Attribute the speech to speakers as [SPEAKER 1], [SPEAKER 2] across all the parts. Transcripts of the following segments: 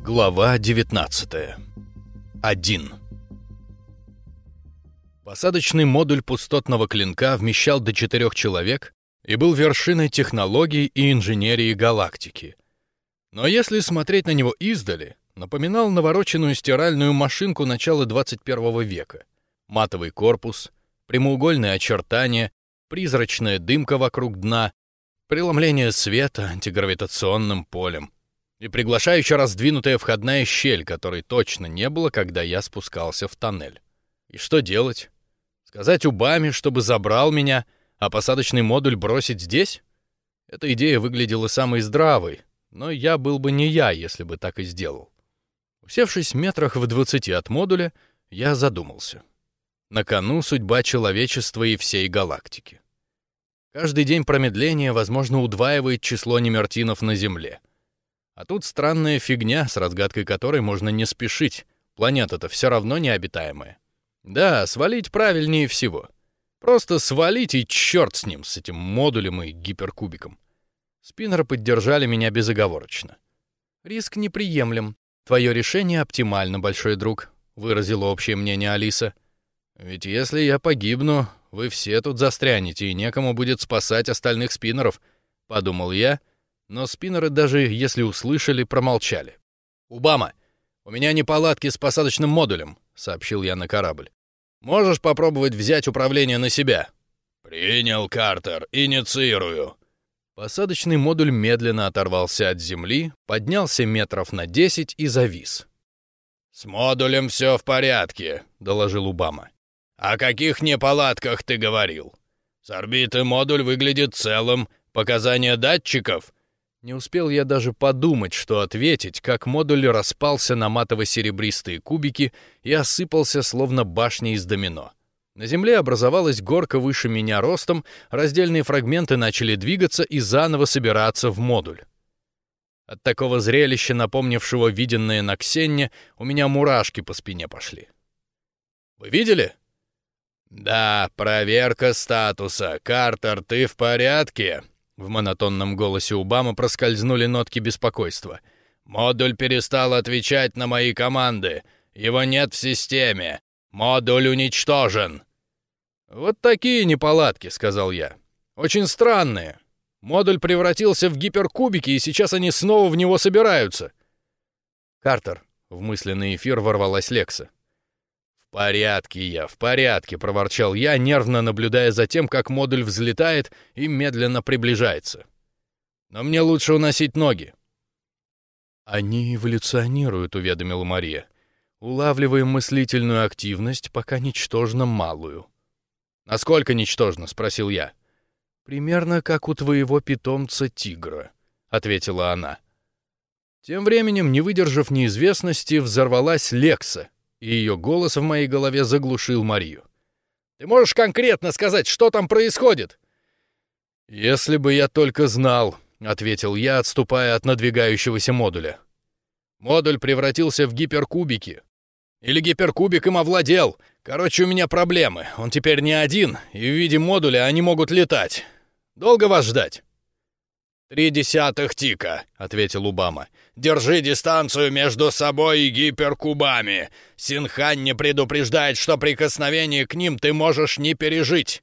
[SPEAKER 1] Глава 19. 1. Посадочный модуль пустотного клинка вмещал до четырех человек и был вершиной технологий и инженерии галактики. Но если смотреть на него издали, напоминал навороченную стиральную машинку начала 21 века. Матовый корпус, прямоугольные очертания, призрачная дымка вокруг дна, преломление света антигравитационным полем и приглашающе раздвинутая входная щель, которой точно не было, когда я спускался в тоннель. И что делать? Сказать Убаме, чтобы забрал меня, а посадочный модуль бросить здесь? Эта идея выглядела самой здравой, но я был бы не я, если бы так и сделал. Усевшись метрах в двадцати от модуля, я задумался. На кону судьба человечества и всей галактики. Каждый день промедления, возможно, удваивает число немертинов на Земле. А тут странная фигня, с разгадкой которой можно не спешить. Планета-то все равно необитаемая. Да, свалить правильнее всего. Просто свалить и черт с ним, с этим модулем и гиперкубиком. Спиннеры поддержали меня безоговорочно. «Риск неприемлем. Твое решение оптимально, большой друг», — выразила общее мнение Алиса. «Ведь если я погибну, вы все тут застрянете, и некому будет спасать остальных спиннеров», — подумал я, но спиннеры даже если услышали, промолчали. «Убама, у меня неполадки с посадочным модулем», — сообщил я на корабль. «Можешь попробовать взять управление на себя?»
[SPEAKER 2] «Принял, Картер, инициирую».
[SPEAKER 1] Посадочный модуль медленно оторвался от земли, поднялся метров на десять и завис.
[SPEAKER 2] «С модулем все в порядке», — доложил Убама. «О каких неполадках ты говорил? С орбиты модуль выглядит целым, показания датчиков?»
[SPEAKER 1] Не успел я даже подумать, что ответить, как модуль распался на матово-серебристые кубики и осыпался, словно башня из домино. На земле образовалась горка выше меня ростом, раздельные фрагменты начали двигаться и заново собираться в модуль. От такого зрелища, напомнившего виденное на Ксенне, у меня мурашки по спине пошли. «Вы видели?»
[SPEAKER 2] «Да, проверка статуса. Картер, ты в порядке?»
[SPEAKER 1] В монотонном голосе Убама проскользнули нотки беспокойства.
[SPEAKER 2] «Модуль перестал отвечать на мои команды. Его нет в системе. Модуль уничтожен».
[SPEAKER 1] «Вот такие неполадки», — сказал я. «Очень странные. Модуль превратился в гиперкубики, и сейчас они снова в него собираются». «Картер», — в мысленный эфир ворвалась Лекса.
[SPEAKER 2] «В порядке я, в порядке», — проворчал я, нервно наблюдая за тем, как модуль взлетает и медленно приближается. «Но мне лучше уносить ноги».
[SPEAKER 1] «Они эволюционируют», — уведомила Мария. «Улавливаем мыслительную активность, пока ничтожно малую».
[SPEAKER 2] «Насколько ничтожно?» — спросил я.
[SPEAKER 1] «Примерно как у твоего питомца-тигра», — ответила она. Тем временем, не выдержав неизвестности, взорвалась Лекса — и ее голос в моей голове заглушил Марию. «Ты можешь конкретно сказать, что там происходит?» «Если бы я только знал», — ответил я, отступая от надвигающегося модуля. «Модуль превратился в гиперкубики. Или гиперкубик им овладел. Короче, у меня проблемы. Он теперь не один, и в виде модуля они могут летать. Долго вас ждать?»
[SPEAKER 2] «Три десятых тика», — ответил Убама. «Держи дистанцию между собой и гиперкубами. Синхан не предупреждает, что прикосновение к ним ты можешь не пережить.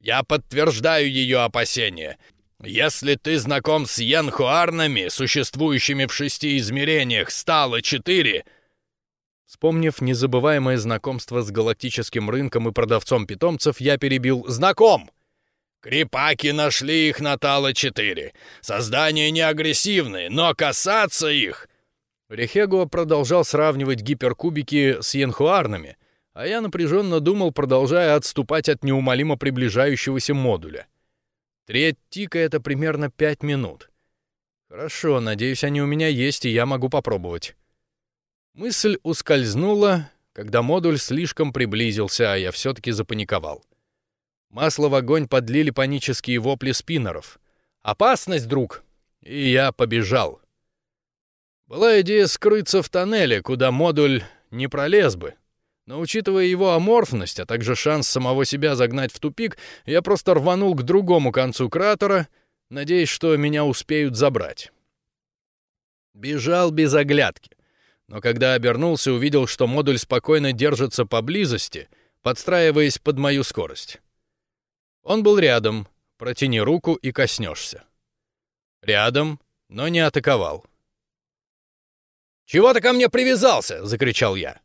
[SPEAKER 2] Я подтверждаю ее опасения. Если ты знаком с янхуарнами, существующими в шести измерениях, стало четыре...»
[SPEAKER 1] Вспомнив незабываемое знакомство с галактическим рынком и продавцом питомцев, я перебил «Знаком!»
[SPEAKER 2] Крипаки нашли их на Тала-4. Создания не агрессивные, но касаться их...
[SPEAKER 1] Рехего продолжал сравнивать гиперкубики с янхуарными, а я напряженно думал, продолжая отступать от неумолимо приближающегося модуля. Треть тика — это примерно пять минут. Хорошо, надеюсь, они у меня есть, и я могу попробовать. Мысль ускользнула, когда модуль слишком приблизился, а я все-таки запаниковал. Масло в огонь подлили панические вопли спиннеров. «Опасность, друг!» И я побежал. Была идея скрыться в тоннеле, куда модуль не пролез бы. Но учитывая его аморфность, а также шанс самого себя загнать в тупик, я просто рванул к другому концу кратера, надеясь, что меня успеют забрать. Бежал без оглядки. но когда обернулся, увидел, что модуль спокойно держится поблизости, подстраиваясь под мою скорость. Он был рядом, протяни руку и коснешься. Рядом, но не атаковал.
[SPEAKER 2] «Чего ты ко мне привязался?» — закричал я.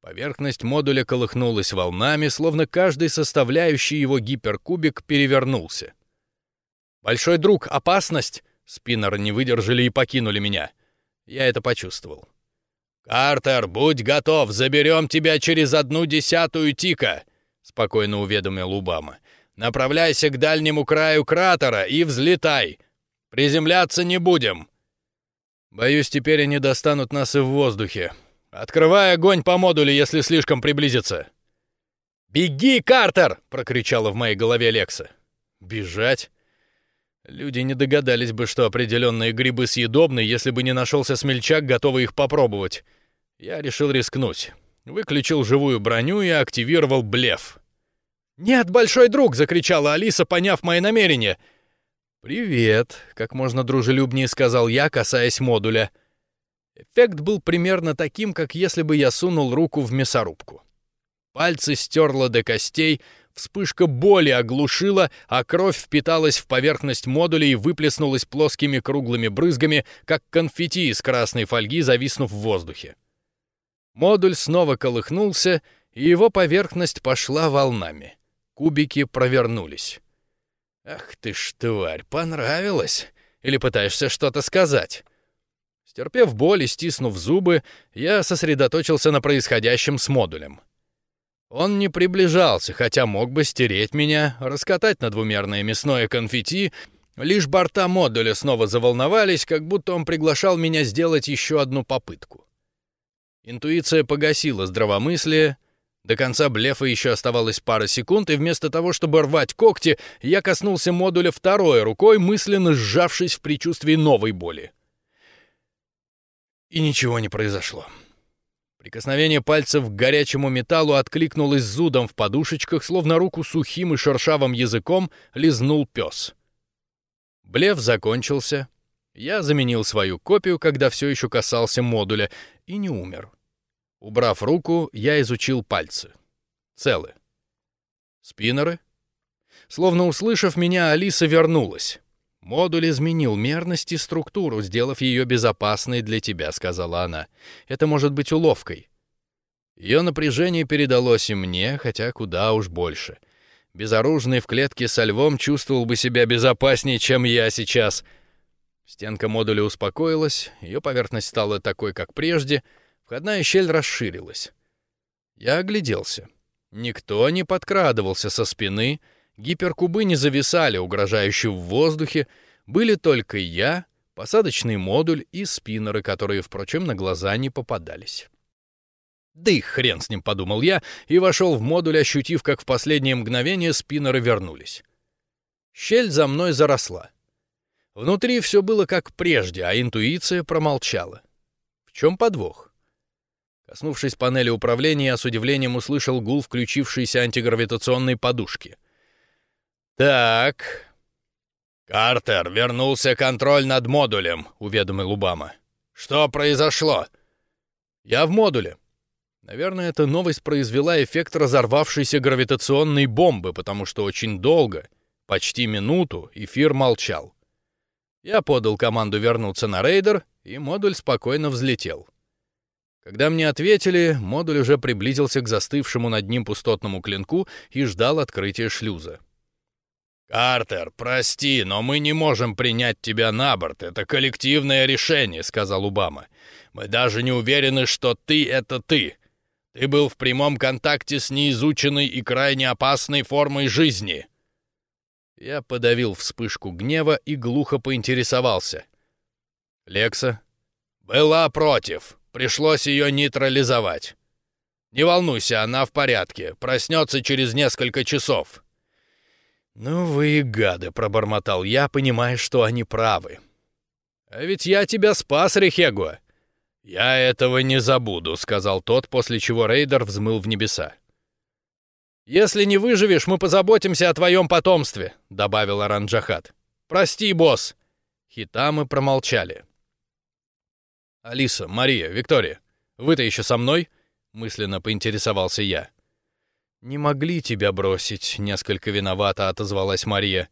[SPEAKER 1] Поверхность модуля колыхнулась волнами, словно каждый составляющий его гиперкубик перевернулся. «Большой друг, опасность!» Спиннеры не выдержали и покинули меня. Я это почувствовал.
[SPEAKER 2] «Картер, будь готов, заберем тебя через одну десятую тика», — спокойно уведомил Убама. «Направляйся к дальнему краю кратера и взлетай. Приземляться не будем».
[SPEAKER 1] «Боюсь, теперь они достанут нас и в воздухе. Открывай огонь по модулю, если слишком приблизится».
[SPEAKER 2] «Беги, Картер!» — прокричала в моей голове Лекса.
[SPEAKER 1] «Бежать?» Люди не догадались бы, что определенные грибы съедобны, если бы не нашелся смельчак, готовый их попробовать. Я решил рискнуть. Выключил живую броню и активировал блеф.
[SPEAKER 2] «Нет, большой друг!» — закричала Алиса, поняв мои намерения.
[SPEAKER 1] «Привет», — как можно дружелюбнее сказал я, касаясь модуля. Эффект был примерно таким, как если бы я сунул руку в мясорубку. Пальцы стерло до костей, вспышка боли оглушила, а кровь впиталась в поверхность модуля и выплеснулась плоскими круглыми брызгами, как конфетти из красной фольги, зависнув в воздухе. Модуль снова колыхнулся, и его поверхность пошла волнами. Кубики провернулись. «Ах ты ж, тварь, понравилось? Или пытаешься что-то сказать?» Стерпев боль и стиснув зубы, я сосредоточился на происходящем с модулем. Он не приближался, хотя мог бы стереть меня, раскатать на двумерное мясное конфетти, лишь борта модуля снова заволновались, как будто он приглашал меня сделать еще одну попытку. Интуиция погасила здравомыслие, до конца блефа еще оставалось пара секунд, и вместо того, чтобы рвать когти, я коснулся модуля второй рукой, мысленно сжавшись в предчувствии новой боли. И ничего не произошло. Прикосновение пальцев к горячему металлу откликнулось зудом в подушечках, словно руку сухим и шершавым языком лизнул пес. Блев закончился. Я заменил свою копию, когда все еще касался модуля, и не умер. Убрав руку, я изучил пальцы. Целы. Спиннеры? Словно услышав меня, Алиса вернулась. «Модуль изменил мерность и структуру, сделав ее безопасной для тебя», — сказала она. «Это может быть уловкой». Ее напряжение передалось и мне, хотя куда уж больше. Безоружный в клетке со львом чувствовал бы себя безопаснее, чем я сейчас. Стенка модуля успокоилась, ее поверхность стала такой, как прежде, входная щель расширилась. Я огляделся. Никто не подкрадывался со спины, — Гиперкубы не зависали, угрожающе в воздухе, были только я, посадочный модуль и спиннеры, которые, впрочем, на глаза не попадались. Да и хрен с ним, подумал я, и вошел в модуль, ощутив, как в последнее мгновение спиннеры вернулись. Щель за мной заросла. Внутри все было как прежде, а интуиция промолчала. В чем подвох? Коснувшись панели управления, я с удивлением услышал гул включившейся антигравитационной подушки. «Так...» «Картер, вернулся контроль над модулем», — уведомил Убама. «Что произошло?» «Я в модуле». Наверное, эта новость произвела эффект разорвавшейся гравитационной бомбы, потому что очень долго, почти минуту, эфир молчал. Я подал команду вернуться на рейдер, и модуль спокойно взлетел. Когда мне ответили, модуль уже приблизился к застывшему над ним пустотному клинку и ждал открытия шлюза. «Картер, прости, но мы не можем принять тебя на борт. Это коллективное решение», — сказал Убама. «Мы даже не уверены, что ты — это ты. Ты был в прямом контакте с неизученной и крайне опасной формой жизни». Я подавил вспышку гнева и глухо поинтересовался. «Лекса?» «Была против. Пришлось ее нейтрализовать. Не волнуйся, она в порядке. Проснется через несколько часов». «Ну вы и гады», — пробормотал я, понимая, что они правы. «А ведь я тебя спас, Рехегуа!» «Я этого не забуду», — сказал тот, после чего рейдер взмыл в небеса. «Если не выживешь, мы позаботимся о твоем потомстве», — добавил Аранджахат. «Прости, босс». Хитамы промолчали. «Алиса, Мария, Виктория, Вы-то еще со мной?» — мысленно поинтересовался я. «Не могли тебя бросить», — несколько виновато отозвалась Мария.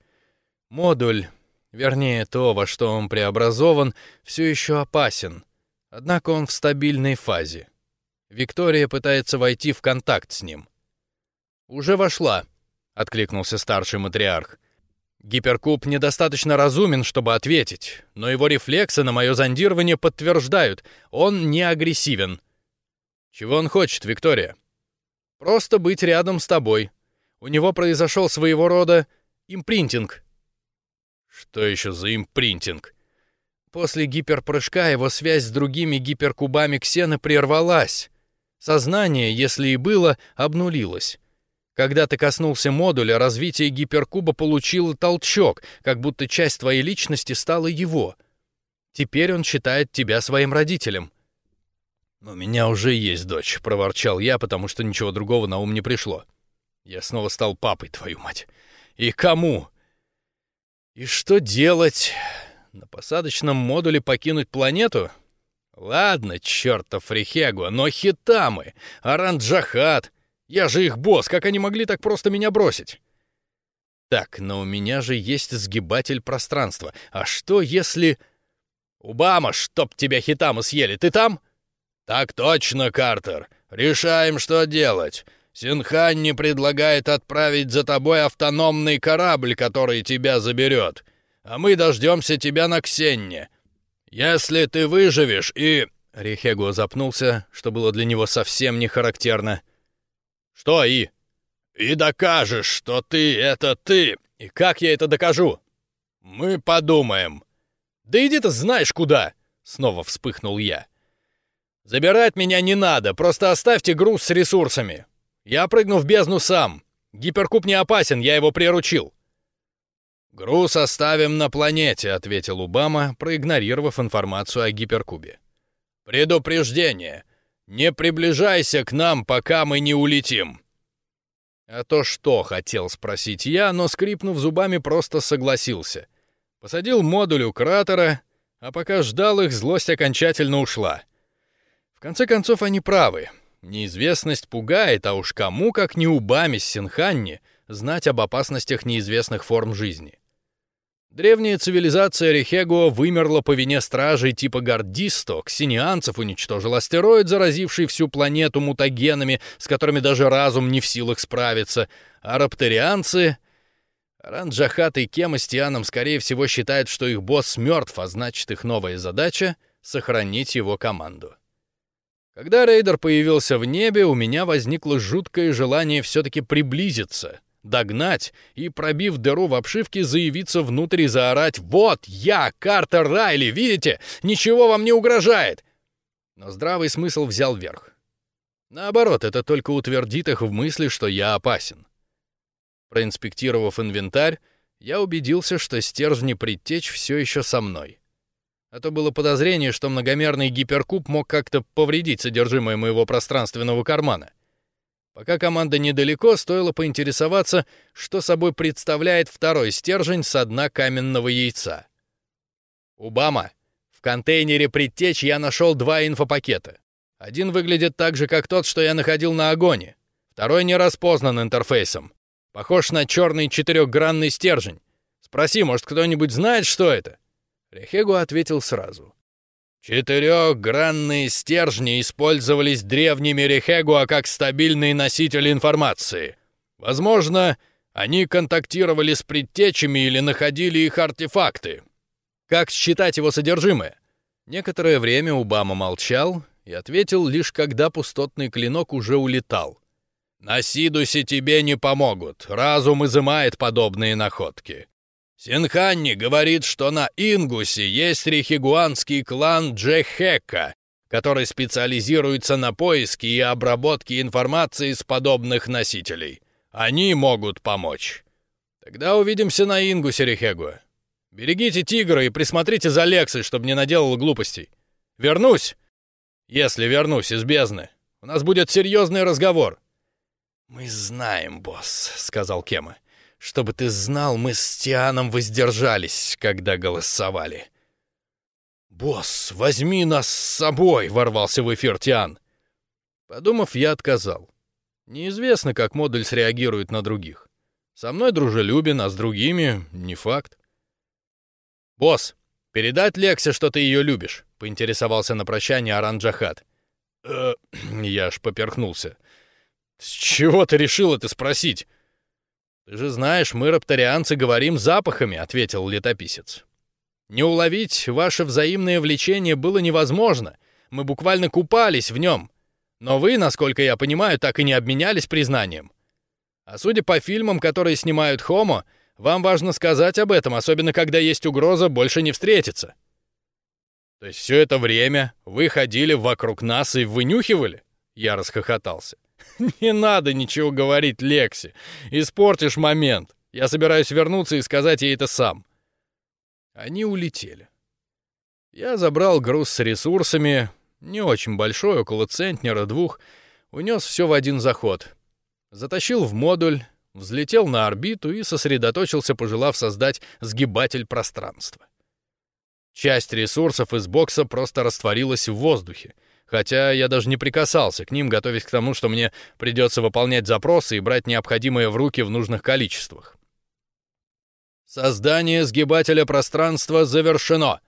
[SPEAKER 1] «Модуль, вернее, то, во что он преобразован, все еще опасен. Однако он в стабильной фазе. Виктория пытается войти в контакт с ним». «Уже вошла», — откликнулся старший матриарх. Гиперкуб недостаточно разумен, чтобы ответить, но его рефлексы на мое зондирование подтверждают, он не агрессивен. Чего он хочет, Виктория? Просто быть рядом с тобой. У него произошел своего рода импринтинг. Что еще за импринтинг? После гиперпрыжка его связь с другими гиперкубами Ксены прервалась. Сознание, если и было, обнулилось. Когда ты коснулся модуля, развитие гиперкуба получило толчок, как будто часть твоей личности стала его. Теперь он считает тебя своим родителем. «У меня уже есть дочь», — проворчал я, потому что ничего другого на ум не пришло. Я снова стал папой, твою мать. И кому? И что делать? На посадочном модуле покинуть планету? Ладно, чертов Рихегу, но Хитамы, Аранджахат, я же их босс, как они могли так просто меня бросить? Так, но у меня же есть сгибатель пространства. А что если... Убама, чтоб тебя хитамы съели, ты там? Так точно, Картер. Решаем, что делать. Синханни предлагает отправить за тобой автономный корабль, который тебя заберет. А мы дождемся тебя на Ксенне. Если ты выживешь и...» Рихего запнулся, что было для него совсем не характерно. Что и? И докажешь, что ты — это ты. И как я это докажу? Мы подумаем. Да иди ты знаешь куда. Снова вспыхнул я. Забирать меня не надо, просто оставьте груз с ресурсами. Я прыгну в бездну сам. Гиперкуб не опасен, я его приручил. «Груз оставим на планете», — ответил Убама, проигнорировав информацию о гиперкубе. «Предупреждение. Не приближайся к нам, пока мы не улетим. А то что, хотел спросить я, но, скрипнув зубами, просто согласился. Посадил модуль у кратера, а пока ждал их, злость окончательно ушла. В конце концов, они правы. Неизвестность пугает, а уж кому, как не Убаме с Синханни, знать об опасностях неизвестных форм жизни. Древняя цивилизация Рихего вымерла по вине стражей типа Гордисто, ксенианцев уничтожил астероид, заразивший всю планету мутагенами, с которыми даже разум не в силах справиться, а рапторианцы... Ранджахат и Кема с скорее всего, считают, что их босс мертв, а значит, их новая задача — сохранить его команду. Когда рейдер появился в небе, у меня возникло жуткое желание все-таки приблизиться — догнать и, пробив дыру в обшивке, заявиться внутрь и заорать «Вот я, Картер Райли, видите? Ничего вам не угрожает!» Но здравый смысл взял верх. Наоборот, это только утвердит их в мысли, что я опасен. Проинспектировав инвентарь, я убедился, что стержни предтеч все еще со мной. А то было подозрение, что многомерный гиперкуб мог как-то повредить содержимое моего пространственного кармана. Пока команда недалеко, стоило поинтересоваться, что собой представляет второй стержень с дна каменного яйца. «Убама, в контейнере предтеч я нашел два инфопакета. Один выглядит так же, как тот, что я находил на Агоне. Второй не распознан интерфейсом. Похож на черный четырехгранный стержень. Спроси, может, кто-нибудь знает, что это?» Рехегу ответил сразу. Четырехгранные стержни использовались древними Рехегуа как стабильный носитель информации. Возможно, они контактировали с предтечами или находили их артефакты. Как считать его содержимое? Некоторое время Убама молчал и ответил лишь когда пустотный клинок уже улетал. «На Сидусе тебе не помогут. Разум изымает подобные находки. Синханни говорит, что на Ингусе есть рихигуанский клан Джехека, который специализируется на поиске и обработке информации с подобных носителей. Они могут помочь. Тогда увидимся на Ингусе, Рихегу. Берегите тигра и присмотрите за Лексой, чтобы не наделал глупостей. Вернусь, если вернусь из бездны. У нас будет серьезный разговор. «Мы знаем, босс», — сказал Кема. Чтобы ты знал, мы с Тианом воздержались, когда голосовали. «Босс, возьми нас с собой!» — ворвался в эфир Тиан. Подумав, я отказал. Неизвестно, как модуль среагирует на других. Со мной дружелюбен, а с другими — не факт. «Босс, передать Лексе, что ты ее любишь?» — поинтересовался на прощание Аран Джахат. «Э, я аж поперхнулся. «С чего ты решил это спросить?» «Ты же знаешь, мы, рапторианцы, говорим запахами», — ответил летописец. «Не уловить ваше взаимное влечение было невозможно. Мы буквально купались в нем. Но вы, насколько я понимаю, так и не обменялись признанием. А судя по фильмам, которые снимают Хомо, вам важно сказать об этом, особенно когда есть угроза больше не встретиться». «То есть все это время вы ходили вокруг нас и вынюхивали?» Я расхохотался. «Не надо ничего говорить Лекси. Испортишь момент. Я собираюсь вернуться и сказать ей это сам». Они улетели. Я забрал груз с ресурсами, не очень большой, около центнера, двух, унес все в один заход. Затащил в модуль, взлетел на орбиту и сосредоточился, пожелав создать сгибатель пространства. Часть ресурсов из бокса просто растворилась в воздухе — Хотя я даже не прикасался к ним, готовясь к тому, что мне придется выполнять запросы и брать необходимое в руки в нужных количествах. Создание сгибателя пространства завершено.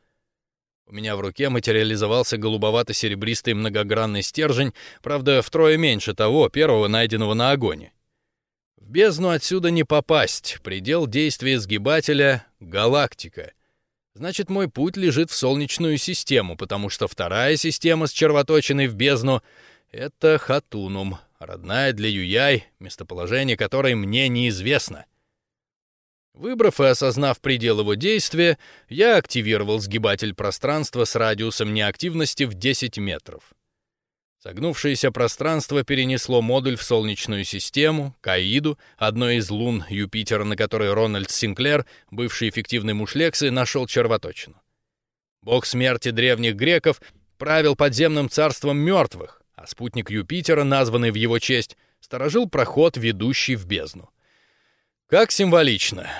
[SPEAKER 1] У меня в руке материализовался голубовато-серебристый многогранный стержень, правда, втрое меньше того, первого найденного на огоне. В бездну отсюда не попасть. Предел действия сгибателя — галактика — Значит, мой путь лежит в Солнечную систему, потому что вторая система с червоточиной в бездну — это Хатунум, родная для Юяй, местоположение которой мне неизвестно. Выбрав и осознав предел его действия, я активировал сгибатель пространства с радиусом неактивности в 10 метров. Согнувшееся пространство перенесло модуль в Солнечную систему, Каиду, одной из лун Юпитера, на которой Рональд Синклер, бывший эффективный муж Лексы, нашел червоточину. Бог смерти древних греков правил подземным царством мертвых, а спутник Юпитера, названный в его честь, сторожил проход, ведущий в бездну. Как символично.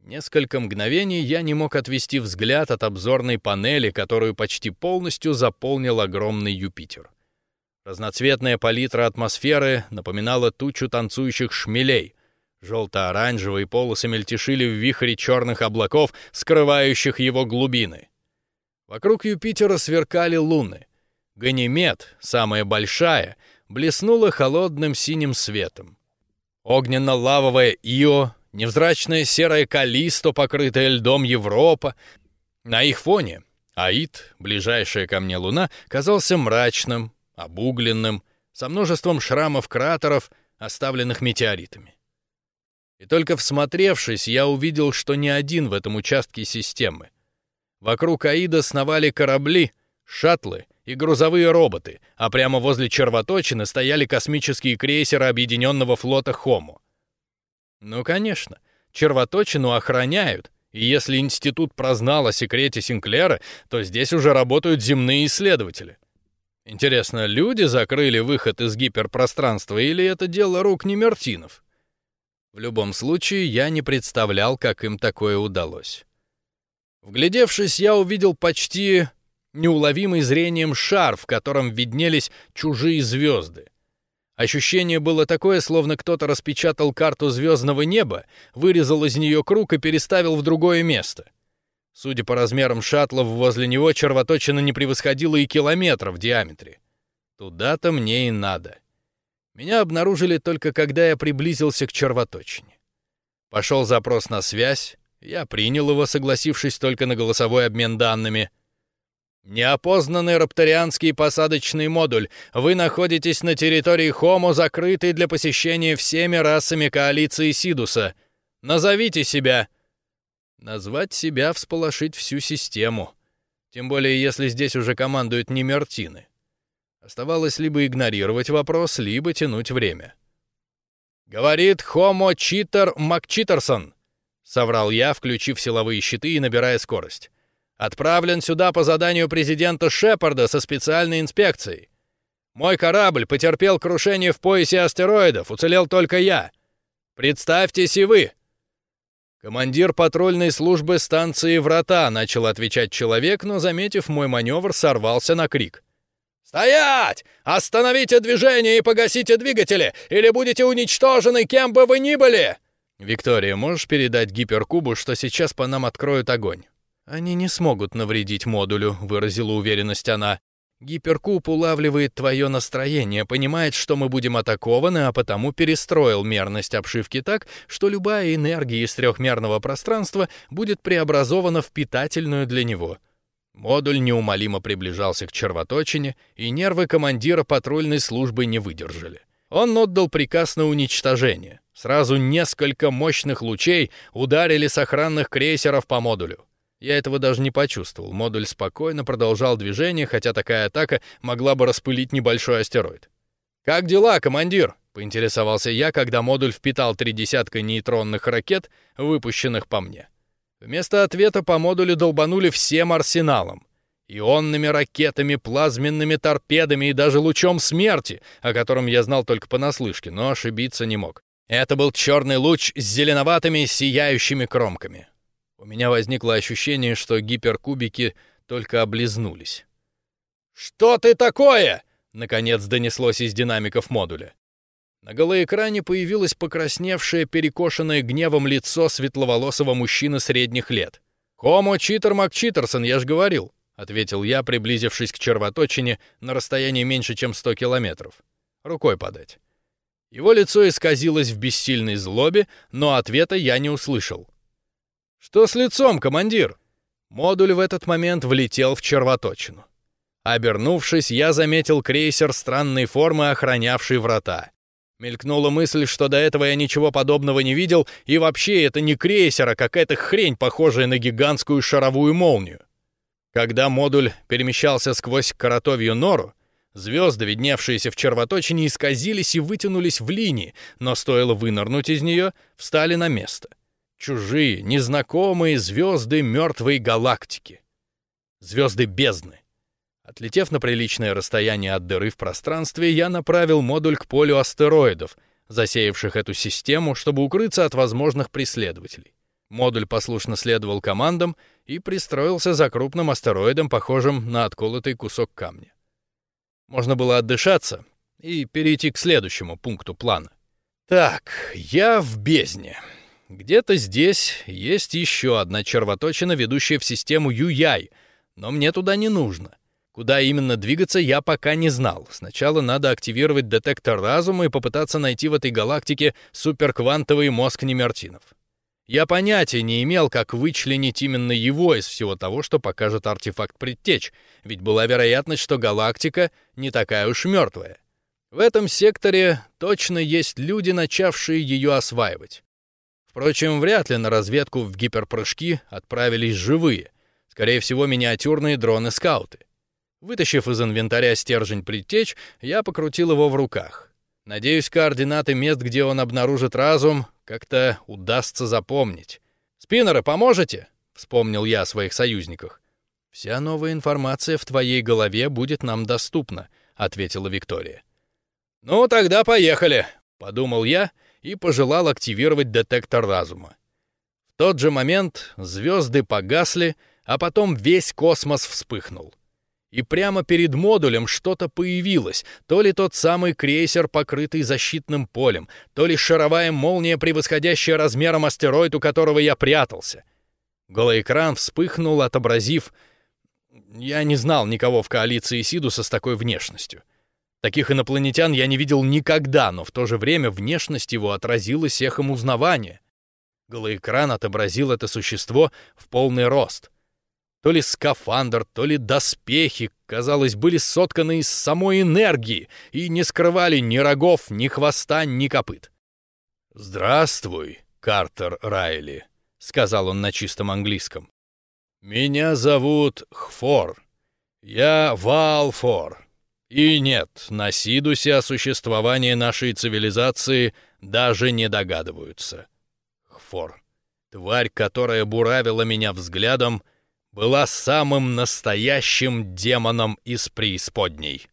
[SPEAKER 1] Несколько мгновений я не мог отвести взгляд от обзорной панели, которую почти полностью заполнил огромный Юпитер. Разноцветная палитра атмосферы напоминала тучу танцующих шмелей. Желто-оранжевые полосы мельтешили в вихре черных облаков, скрывающих его глубины. Вокруг Юпитера сверкали луны. Ганимед, самая большая, блеснула холодным синим светом. Огненно-лавовая Ио, невзрачная серая Калисто, покрытая льдом Европа. На их фоне Аид, ближайшая ко мне луна, казался мрачным, обугленным, со множеством шрамов кратеров, оставленных метеоритами. И только всмотревшись, я увидел, что не один в этом участке системы. Вокруг Аида сновали корабли, шаттлы и грузовые роботы, а прямо возле червоточины стояли космические крейсеры Объединенного флота Хому. Ну, конечно, червоточину охраняют, и если институт прознал о секрете Синклера, то здесь уже работают земные исследователи. Интересно, люди закрыли выход из гиперпространства или это дело рук немертинов? В любом случае, я не представлял, как им такое удалось. Вглядевшись, я увидел почти неуловимый зрением шар, в котором виднелись чужие звезды. Ощущение было такое, словно кто-то распечатал карту звездного неба, вырезал из нее круг и переставил в другое место — Судя по размерам шаттлов, возле него червоточина не превосходила и километра в диаметре. Туда-то мне и надо. Меня обнаружили только когда я приблизился к червоточине. Пошел запрос на связь, я принял его, согласившись только на голосовой обмен данными. «Неопознанный рапторианский посадочный модуль. Вы находитесь на территории Хомо, закрытой для посещения всеми расами коалиции Сидуса. Назовите себя!» Назвать себя — всполошить всю систему. Тем более, если здесь уже командуют не Мертины. Оставалось либо игнорировать вопрос, либо тянуть время. «Говорит Хомо Читер МакЧитерсон», — соврал я, включив силовые щиты и набирая скорость. «Отправлен сюда по заданию президента Шепарда со специальной инспекцией. Мой корабль потерпел крушение в поясе астероидов, уцелел только я. Представьтесь и вы!» Командир патрульной службы станции «Врата» начал отвечать человек, но, заметив мой маневр, сорвался на крик. «Стоять! Остановите движение и погасите двигатели, или будете уничтожены, кем бы вы ни были!» «Виктория, можешь передать гиперкубу, что сейчас по нам откроют огонь?» «Они не смогут навредить модулю», — выразила уверенность она. «Гиперкуб улавливает твое настроение, понимает, что мы будем атакованы, а потому перестроил мерность обшивки так, что любая энергия из трехмерного пространства будет преобразована в питательную для него». Модуль неумолимо приближался к червоточине, и нервы командира патрульной службы не выдержали. Он отдал приказ на уничтожение. Сразу несколько мощных лучей ударили с охранных крейсеров по модулю. Я этого даже не почувствовал. Модуль спокойно продолжал движение, хотя такая атака могла бы распылить небольшой астероид. «Как дела, командир?» — поинтересовался я, когда модуль впитал три десятка нейтронных ракет, выпущенных по мне. Вместо ответа по модулю долбанули всем арсеналом. Ионными ракетами, плазменными торпедами и даже лучом смерти, о котором я знал только понаслышке, но ошибиться не мог. Это был черный луч с зеленоватыми сияющими кромками. У меня возникло ощущение, что гиперкубики только облизнулись. «Что ты такое?» — наконец донеслось из динамиков модуля. На голоэкране появилось покрасневшее, перекошенное гневом лицо светловолосого мужчины средних лет. «Хомо Читер МакЧитерсон, я ж говорил», — ответил я, приблизившись к червоточине на расстоянии меньше, чем 100 километров. Рукой подать. Его лицо исказилось в бессильной злобе, но ответа я не услышал. «Что с лицом, командир?» Модуль в этот момент влетел в червоточину. Обернувшись, я заметил крейсер странной формы, охранявший врата. Мелькнула мысль, что до этого я ничего подобного не видел, и вообще это не крейсер, а какая-то хрень, похожая на гигантскую шаровую молнию. Когда модуль перемещался сквозь коротовью нору, звезды, видневшиеся в червоточине, исказились и вытянулись в линии, но стоило вынырнуть из нее, встали на место. Чужие, незнакомые звезды мертвой галактики. Звезды бездны. Отлетев на приличное расстояние от дыры в пространстве, я направил модуль к полю астероидов, засеявших эту систему, чтобы укрыться от возможных преследователей. Модуль послушно следовал командам и пристроился за крупным астероидом, похожим на отколотый кусок камня. Можно было отдышаться и перейти к следующему пункту плана. Так, я в бездне. Где-то здесь есть еще одна червоточина, ведущая в систему Юяй, но мне туда не нужно. Куда именно двигаться, я пока не знал. Сначала надо активировать детектор разума и попытаться найти в этой галактике суперквантовый мозг немертинов. Я понятия не имел, как вычленить именно его из всего того, что покажет артефакт предтеч, ведь была вероятность, что галактика не такая уж мертвая. В этом секторе точно есть люди, начавшие ее осваивать. Впрочем, вряд ли на разведку в гиперпрыжки отправились живые, скорее всего, миниатюрные дроны-скауты. Вытащив из инвентаря стержень предтеч, я покрутил его в руках. Надеюсь, координаты мест, где он обнаружит разум, как-то удастся запомнить. «Спиннеры, поможете?» — вспомнил я о своих союзниках. «Вся новая информация в твоей голове будет нам доступна», — ответила Виктория. «Ну, тогда поехали», — подумал я и пожелал активировать детектор разума. В тот же момент звезды погасли, а потом весь космос вспыхнул и прямо перед модулем что-то появилось, то ли тот самый крейсер, покрытый защитным полем, то ли шаровая молния, превосходящая размером астероид, у которого я прятался. Голоэкран вспыхнул, отобразив... Я не знал никого в коалиции Сидуса с такой внешностью. Таких инопланетян я не видел никогда, но в то же время внешность его отразилась эхом узнавания. Голоэкран отобразил это существо в полный рост — то ли скафандр, то ли доспехи, казалось, были сотканы из самой энергии и не скрывали ни рогов, ни хвоста, ни копыт. «Здравствуй, Картер Райли», — сказал он на чистом английском. «Меня зовут Хфор. Я Валфор. И нет, на Сидусе о существовании нашей цивилизации даже не догадываются. Хфор. Тварь, которая буравила меня взглядом, была самым настоящим демоном из преисподней.